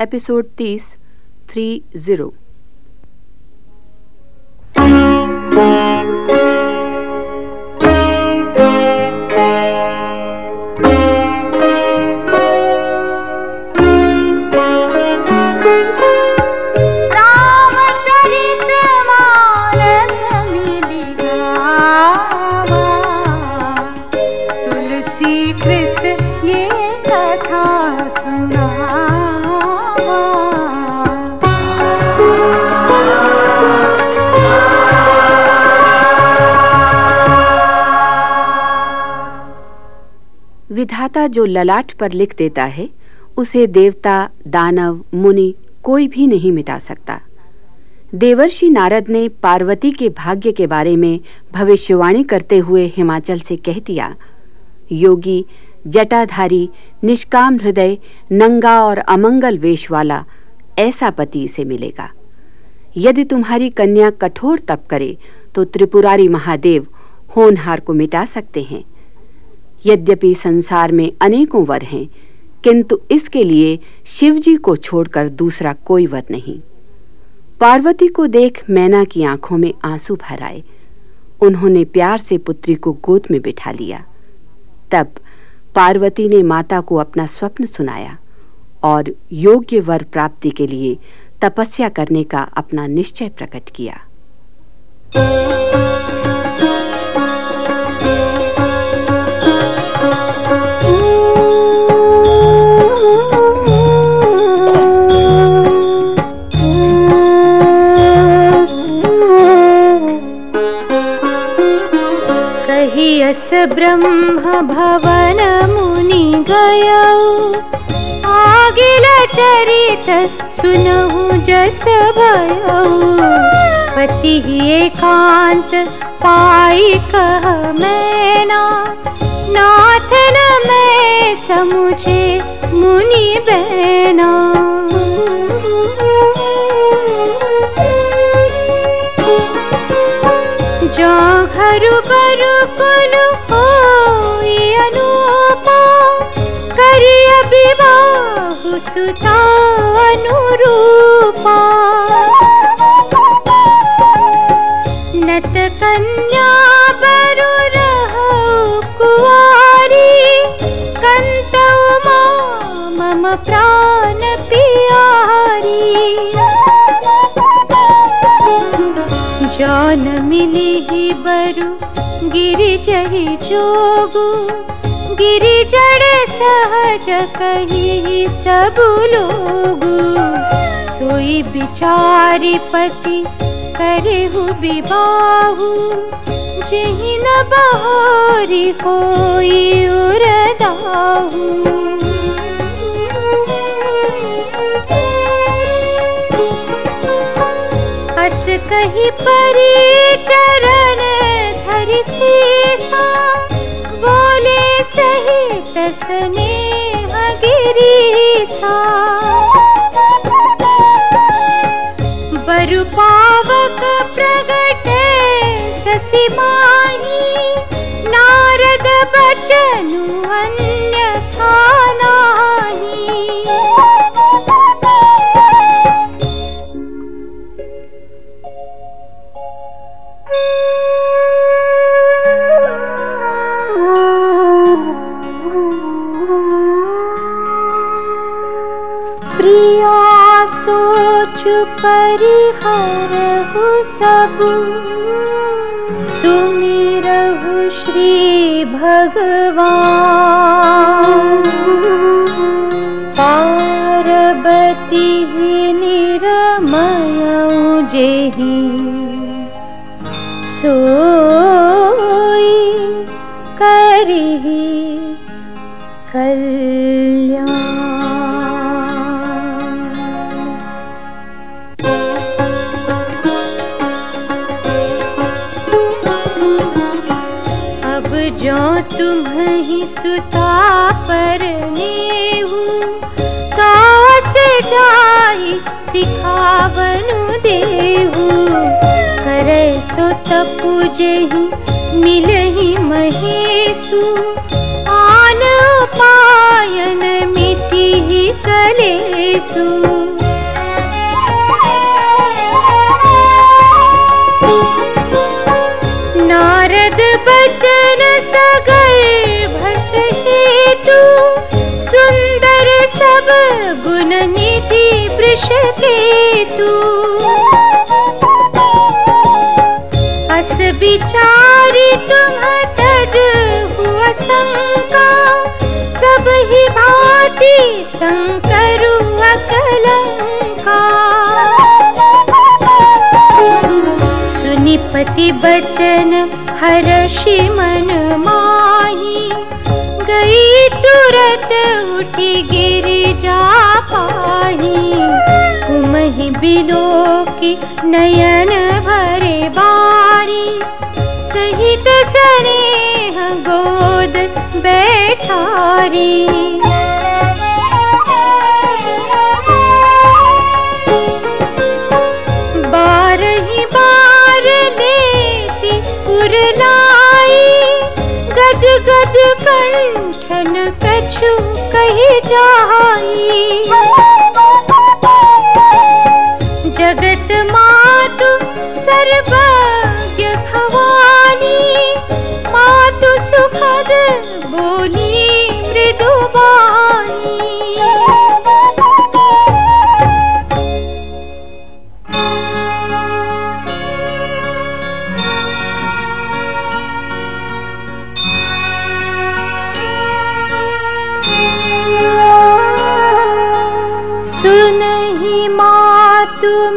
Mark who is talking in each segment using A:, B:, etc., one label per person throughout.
A: Episode तीस three zero. विधाता जो ललाट पर लिख देता है, उसे देवता, दानव, मुनि कोई भी नहीं मिटा सकता। देवर्षि नारद ने पार्वती के भाग्य के बारे में भविष्यवाणी करते हुए हिमाचल से कह दिया, योगी, जटाधारी, निष्काम हृदय, नंगा और अमंगल वेश वाला ऐसा पति इसे मिलेगा। यदि तुम्हारी कन्या कठोर तप करे तो त्रिपुरारी महादेव होनहार को मिटा सकते हैं। यद्यपि संसार में अनेकों वर हैं, किंतु इसके लिए शिवजी को छोड़कर दूसरा कोई वर नहीं। पार्वती को देख मैना की आँखों में आँसू भर आए। उन्होंने प्यार से पुत्री को गोद में बिठा लिया। तब पार्वती ने माता को अपना स्वप्न सुनाया और योग्य वर प्राप्ति के लिए तपस्या करने का अपना निश्चय प्रकट किया।
B: यस ब्रह्म भवन मुनि गय। आगिल चरित सुनहु जस भय। पति एकांत पाई कह मैना। नाथ न मैं समुझे मुनि बैना विवाह सुता अनुरूपा नत कन्या बरु रह कुआरी कंत मम प्राण पियारी जौन मिली ही बरु गिरि जही जोगु गिरि जड़ सहज कही सब लोग। सोई बिचारी पति करे हु विवाहु जही न बहोरी होई उरदाहू। हस कही परी चरण धरि सीसा सहित स्नेह गिरीसा बरु पावक प्रगट ससी माही नारद बचनु सोच परिहरहु सब। सुमिरहु श्री भगवान। पार्वती निरमय जेहि सोई करिहि कल्याण अब जो तुम ही सुता पर से जाई सिखावनु देहू? करे सो तपु जेहि मिलहि महेशु। आन पायन मिट की कलेसु सब गुण निधि वृष तू। अस विचारी तुम तज हुआ शंका सब ही भांति शंकरु अकलंका सुनिपति बचन मन माही गई तुरत उठी गिर जा पाही। तुम ही बिलो की नयन भरे बारी। पुरलाई गद गद कंठन कछु जाई। जगत मातु सर्वज्ञ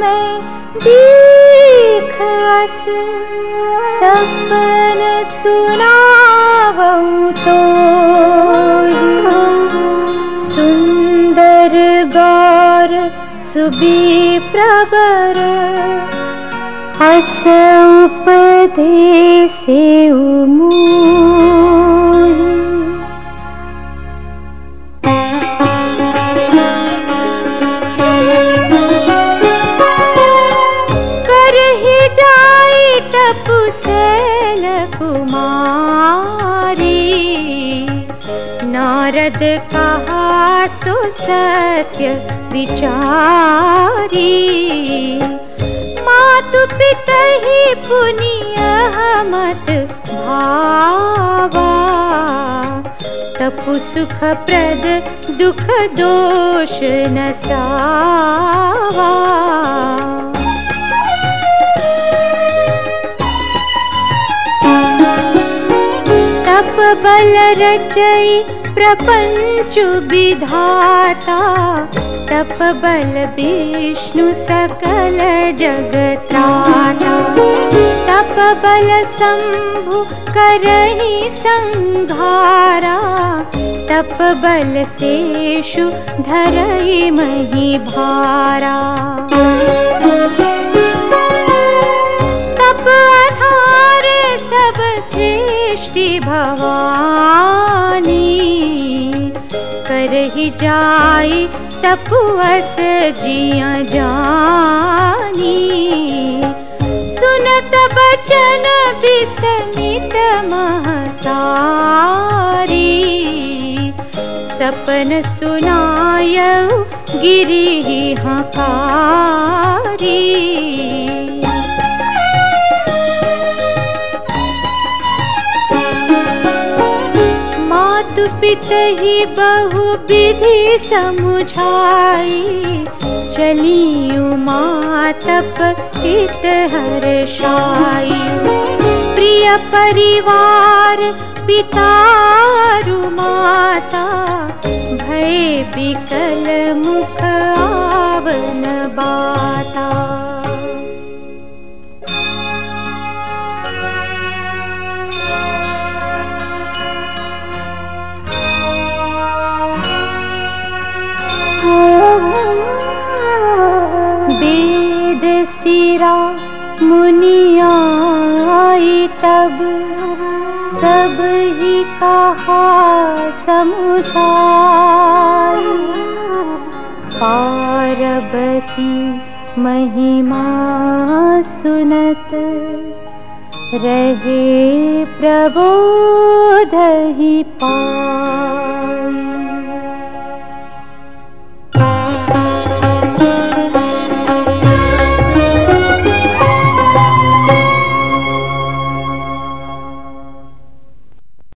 B: मैं दीख अस सपन सुनावऊँ तो सुंदर गौर सुबी प्रबर उमूहि करहि जाई तपु सैल कुमारी। नारद कहा सो सत्य विचारी। मातु पितहि पुनिय मत भावा। तपु सुख प्रद दुख दोष न सावा बल रचई प्रपंच विधाता तप बल विष्णु सकल जगत्राता। तप बल शंभु करही संघारा तप बल शेषु धरई मही भारा जाई तपुअस जिया जानी। सुनत बचन विस्मित महतारी। सपन सुनाय गिरी हकारी पितहि बहु विधि समुझाई। चली मातप हित हर्षाई। प्रिय परिवार पितारु माता भय बिकल मुख आवन बाता सिरा मुनियाई तब सब ही कहा समुझाई। पार्वती महिमा सुनत रहे प्रबोध ही पा